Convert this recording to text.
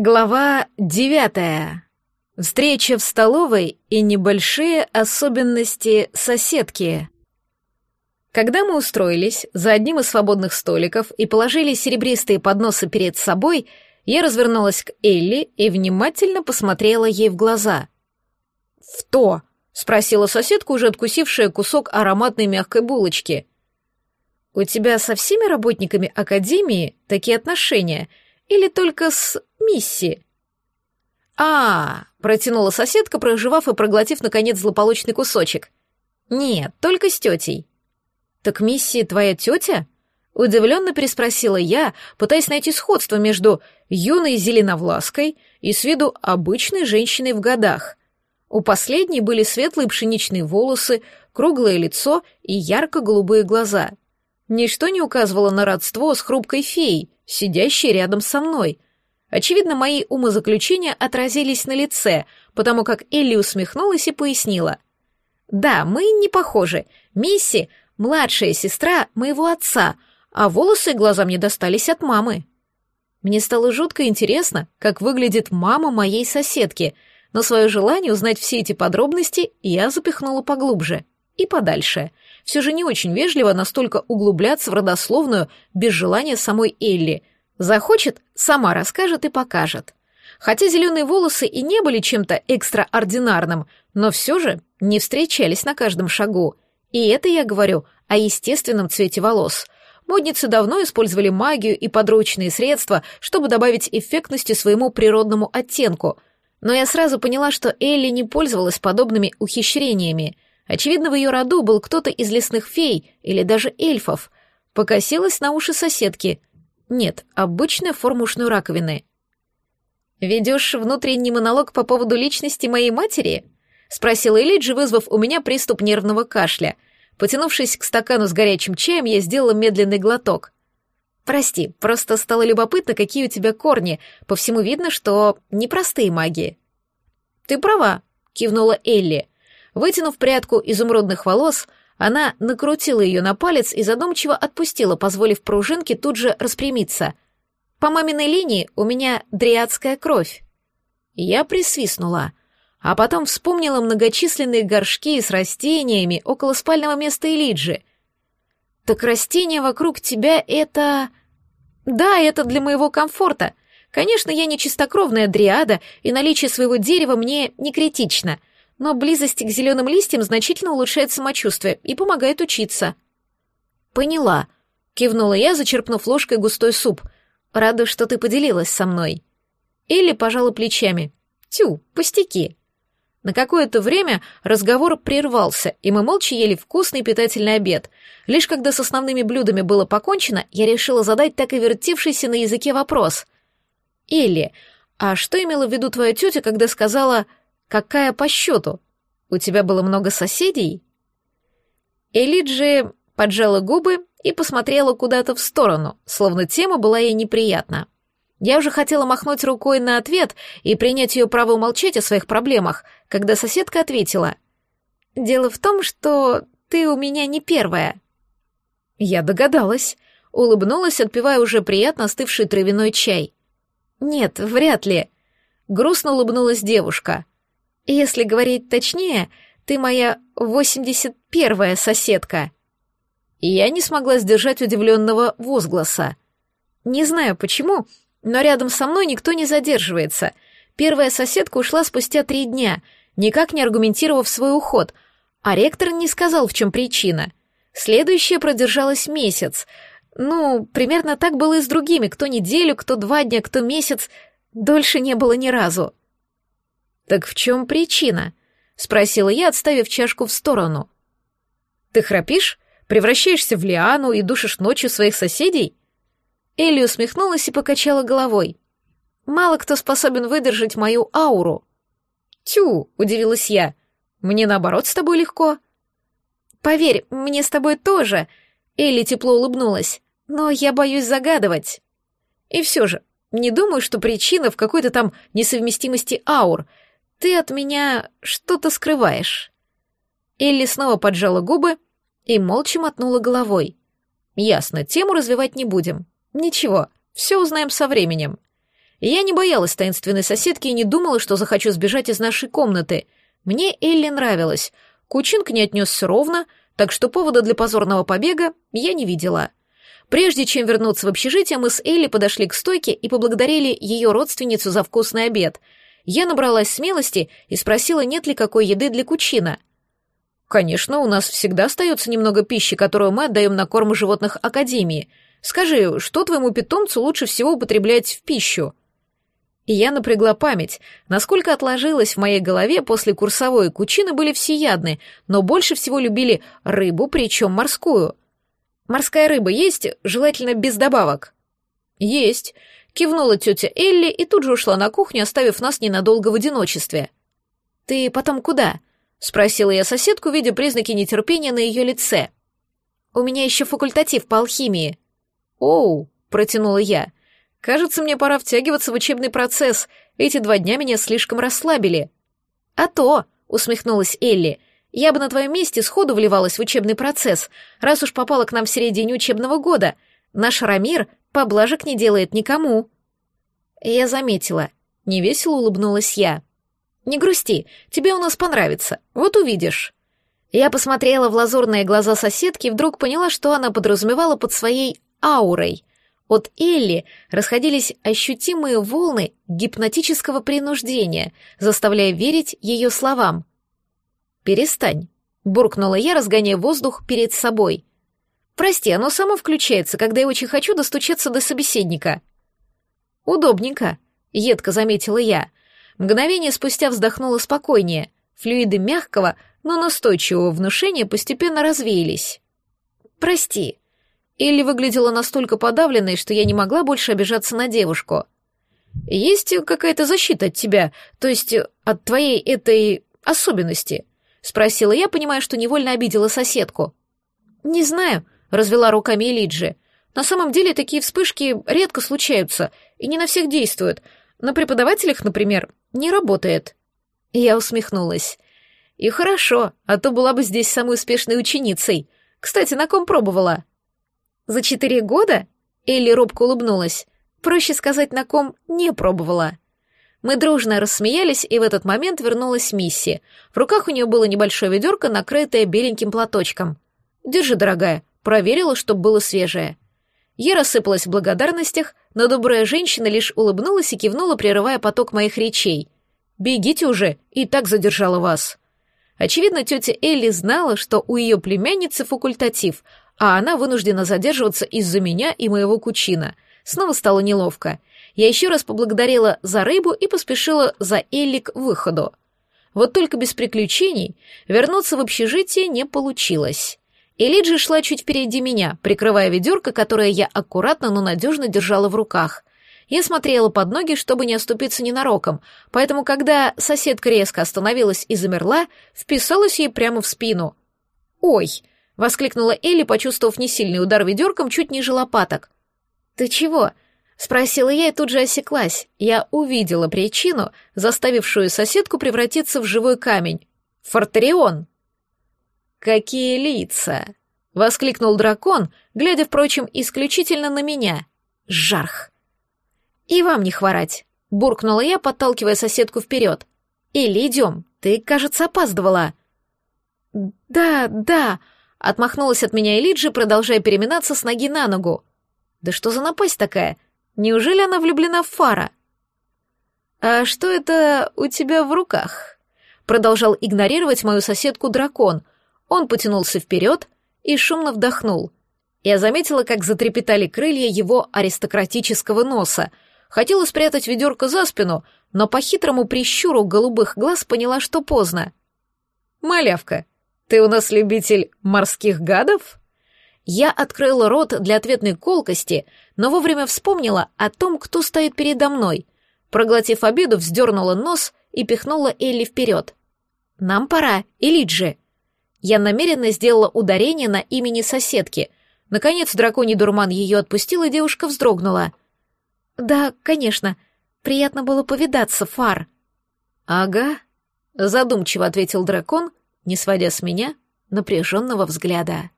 Глава девятая. Встреча в столовой и небольшие особенности соседки. Когда мы устроились за одним из свободных столиков и положили серебристые подносы перед собой, я развернулась к Элли и внимательно посмотрела ей в глаза. «В то?» — спросила соседка, уже откусившая кусок ароматной мягкой булочки. «У тебя со всеми работниками Академии такие отношения или только с Мисси?» «А, — протянула соседка, проживав и проглотив, наконец, злополучный кусочек. «Нет, только с тетей». «Так Мисси твоя тетя?» — удивленно переспросила я, пытаясь найти сходство между юной зеленовлаской и с виду обычной женщиной в годах. У последней были светлые пшеничные волосы, круглое лицо и ярко-голубые глаза. Ничто не указывало на родство с хрупкой феей, сидящей рядом со мной — Очевидно, мои умозаключения отразились на лице, потому как Элли усмехнулась и пояснила. «Да, мы не похожи. Мисси — младшая сестра моего отца, а волосы и глаза мне достались от мамы». Мне стало жутко интересно, как выглядит мама моей соседки, но свое желание узнать все эти подробности я запихнула поглубже и подальше. Все же не очень вежливо настолько углубляться в родословную без желания самой Элли — Захочет, сама расскажет и покажет. Хотя зеленые волосы и не были чем-то экстраординарным, но все же не встречались на каждом шагу. И это я говорю о естественном цвете волос. Модницы давно использовали магию и подручные средства, чтобы добавить эффектности своему природному оттенку. Но я сразу поняла, что Элли не пользовалась подобными ухищрениями. Очевидно, в ее роду был кто-то из лесных фей или даже эльфов. Покосилась на уши соседки — нет, обычная форма ушной раковины. «Ведешь внутренний монолог по поводу личности моей матери?» — спросила Элиджи, вызвав у меня приступ нервного кашля. Потянувшись к стакану с горячим чаем, я сделала медленный глоток. «Прости, просто стало любопытно, какие у тебя корни. По всему видно, что непростые маги». «Ты права», — кивнула Элли. Вытянув прядку изумрудных волос, она накрутила ее на палец и задумчиво отпустила, позволив пружинке тут же распрямиться. «По маминой линии у меня дриадская кровь». Я присвистнула, а потом вспомнила многочисленные горшки с растениями около спального места Элиджи. «Так растения вокруг тебя — это...» «Да, это для моего комфорта. Конечно, я не чистокровная дриада, и наличие своего дерева мне не критично но близость к зеленым листьям значительно улучшает самочувствие и помогает учиться. Поняла, кивнула я, зачерпнув ложкой густой суп. Рада, что ты поделилась со мной. Элли пожала плечами. Тю, пустяки. На какое-то время разговор прервался, и мы молча ели вкусный питательный обед. Лишь когда с основными блюдами было покончено, я решила задать так и вертевшийся на языке вопрос. «Элли, а что имела в виду твоя тетя, когда сказала Какая по счету? У тебя было много соседей? Элиджи поджала губы и посмотрела куда-то в сторону, словно тема была ей неприятна. Я уже хотела махнуть рукой на ответ и принять ее право умолчать о своих проблемах, когда соседка ответила. «Дело в том, что ты у меня не первая». Я догадалась, улыбнулась, отпивая уже приятно остывший травяной чай. «Нет, вряд ли», — грустно улыбнулась девушка. Если говорить точнее, ты моя восемьдесят первая соседка. И я не смогла сдержать удивленного возгласа. Не знаю почему, но рядом со мной никто не задерживается. Первая соседка ушла спустя три дня, никак не аргументировав свой уход, а ректор не сказал, в чем причина. Следующая продержалась месяц. Ну, примерно так было и с другими, кто неделю, кто два дня, кто месяц. Дольше не было ни разу. «Так в чем причина?» — спросила я, отставив чашку в сторону. «Ты храпишь? Превращаешься в лиану и душишь ночью своих соседей?» Элли усмехнулась и покачала головой. «Мало кто способен выдержать мою ауру». «Тю!» — удивилась я. «Мне наоборот с тобой легко». «Поверь, мне с тобой тоже», — Элли тепло улыбнулась. «Но я боюсь загадывать». «И все же, не думаю, что причина в какой-то там несовместимости аур — ты от меня что-то скрываешь». Элли снова поджала губы и молча мотнула головой. «Ясно, тему развивать не будем. Ничего, все узнаем со временем». Я не боялась таинственной соседки и не думала, что захочу сбежать из нашей комнаты. Мне Элли нравилась. Кучин к ней отнесся ровно, так что повода для позорного побега я не видела. Прежде чем вернуться в общежитие, мы с Элли подошли к стойке и поблагодарили ее родственницу за вкусный обед. Я набралась смелости и спросила, нет ли какой еды для Кучина. «Конечно, у нас всегда остается немного пищи, которую мы отдаем на корм животных Академии. Скажи, что твоему питомцу лучше всего употреблять в пищу?» И я напрягла память, насколько отложилось в моей голове после курсовой кучины были всеядны, но больше всего любили рыбу, причем морскую. «Морская рыба есть, желательно без добавок?» «Есть», — кивнула тетя Элли и тут же ушла на кухню, оставив нас ненадолго в одиночестве. «Ты потом куда?» — спросила я соседку, видя признаки нетерпения на ее лице. «У меня еще факультатив по алхимии». «Оу», — протянула я, — «кажется, мне пора втягиваться в учебный процесс. Эти два дня меня слишком расслабили». «А то», — усмехнулась Элли, — «я бы на твоем месте сходу вливалась в учебный процесс, раз уж попала к нам в середине учебного года. Наш Рамир поблажек не делает никому». Я заметила. Невесело улыбнулась я. Не грусти, тебе у нас понравится, вот увидишь». Я посмотрела в лазурные глаза соседки и вдруг поняла, что она подразумевала под своей аурой. От Элли расходились ощутимые волны гипнотического принуждения, заставляя верить ее словам. «Перестань», — буркнула я, разгоняя воздух перед собой. «Прости, оно само включается, когда я очень хочу достучаться до собеседника». «Удобненько», — едко заметила я, Мгновение спустя вздохнула спокойнее. Флюиды мягкого, но настойчивого внушения постепенно развеялись. «Прости». Элли выглядела настолько подавленной, что я не могла больше обижаться на девушку. «Есть какая-то защита от тебя, то есть от твоей этой особенности?» — спросила я, понимая, что невольно обидела соседку. «Не знаю», — развела руками Элиджи. «На самом деле такие вспышки редко случаются и не на всех действуют. На преподавателях, например, не работает. Я усмехнулась. И хорошо, а то была бы здесь самой успешной ученицей. Кстати, на ком пробовала? За четыре года? Элли робко улыбнулась. Проще сказать, на ком не пробовала. Мы дружно рассмеялись, и в этот момент вернулась Мисси. В руках у нее было небольшое ведерко, накрытое беленьким платочком. «Держи, дорогая», проверила, чтобы было свежее. Я рассыпалась в благодарностях, но добрая женщина лишь улыбнулась и кивнула, прерывая поток моих речей. «Бегите уже, и так задержала вас». Очевидно, тетя Элли знала, что у ее племянницы факультатив, а она вынуждена задерживаться из-за меня и моего кучина. Снова стало неловко. Я еще раз поблагодарила за рыбу и поспешила за Элли к выходу. Вот только без приключений вернуться в общежитие не получилось. Элиджи шла чуть впереди меня, прикрывая ведерко, которое я аккуратно, но надежно держала в руках. Я смотрела под ноги, чтобы не оступиться ненароком, поэтому, когда соседка резко остановилась и замерла, вписалась ей прямо в спину. «Ой!» — воскликнула Элли, почувствовав несильный удар ведерком чуть ниже лопаток. «Ты чего?» — спросила я и тут же осеклась. Я увидела причину, заставившую соседку превратиться в живой камень. «Фортерион!» «Какие лица!» — воскликнул дракон, глядя, впрочем, исключительно на меня. «Жарх!» «И вам не хворать!» — буркнула я, подталкивая соседку вперед. «Или идем, ты, кажется, опаздывала». «Да, да», — отмахнулась от меня Элиджи, продолжая переминаться с ноги на ногу. «Да что за напасть такая? Неужели она влюблена в Фара?» «А что это у тебя в руках?» Продолжал игнорировать мою соседку дракон — он потянулся вперед и шумно вдохнул. Я заметила, как затрепетали крылья его аристократического носа. Хотела спрятать ведерко за спину, но по хитрому прищуру голубых глаз поняла, что поздно. «Малявка, ты у нас любитель морских гадов?» Я открыла рот для ответной колкости, но вовремя вспомнила о том, кто стоит передо мной. Проглотив обиду, вздернула нос и пихнула Элли вперед. «Нам пора, Элиджи!» Я намеренно сделала ударение на имени соседки. Наконец драконий дурман ее отпустил, и девушка вздрогнула. «Да, конечно. Приятно было повидаться, Фар». «Ага», — задумчиво ответил дракон, не сводя с меня напряженного взгляда.